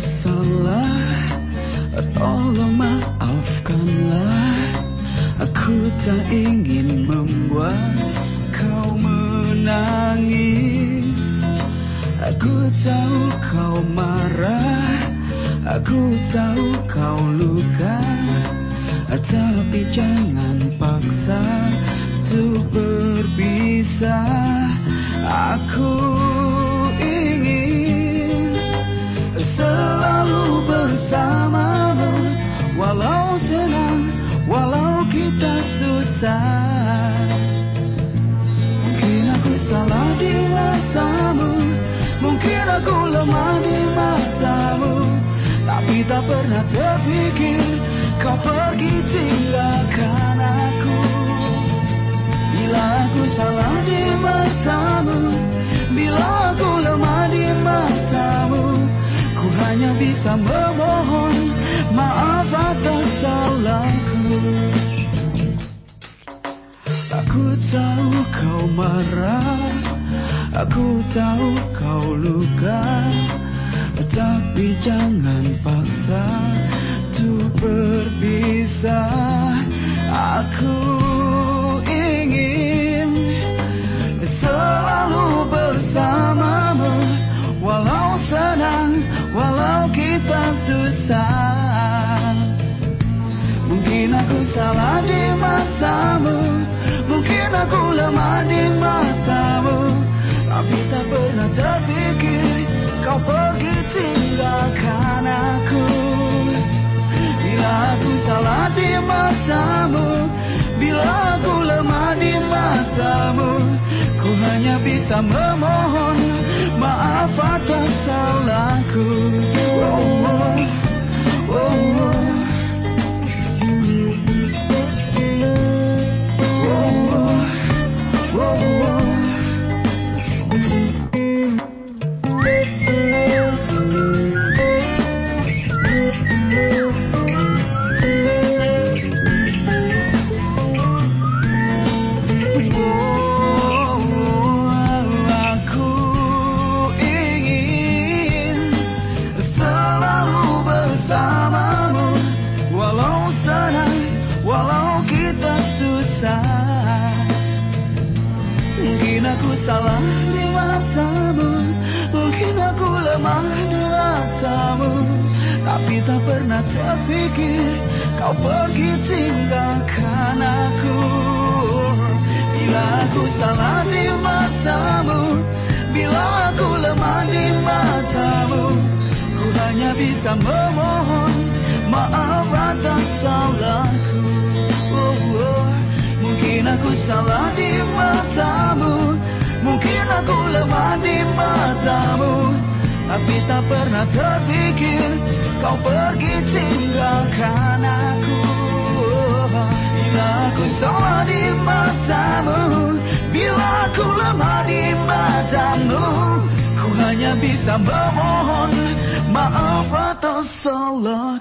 salah Tolong maafkanlah. Aku tak ingin membuat kau menangis. Aku tahu kau marah. Aku tahu kau luka. Tapi jangan paksa Untuk berpisah. Aku Selalu bersamamu. Walau senang Walau kita susah. Mungkin aku salah di matamu. Mungkin aku lemah di matamu. Tapi tak pernah terpikir Kau pergi tinggalkan aku. Bila aku salah di hanya bisa memohon Maaf atas salahku. Aku tahu kau marah Aku tahu kau luka Tapi jangan paksa Untuk berpisah. Aku susah. Mungkin aku salah di matamu Mungkin aku lemah di matamu. Tapi tak pernah terpikir Kau pergi tinggalkan aku. Bila aku salah di matamu Bila aku lemah di matamu Ku hanya bisa memohon Maaf atas salahku senang, walau kita susah. Mungkin aku salah di matamu Mungkin aku lemah di matamu. Tapi tak pernah terpikir Kau pergi tinggalkan aku. Bila aku salah di matamu Bila aku lemah di matamu Ku hanya bisa memohon Maaf atas salahku. Oh, oh. Mungkin aku salah di matamu. Mungkin aku lemah di matamu. Tapi tak pernah terpikir Kau pergi tinggalkan aku. Bila aku salah di matamu Bila aku lemah di matamu Ku hanya bisa memohon Maaf atas salah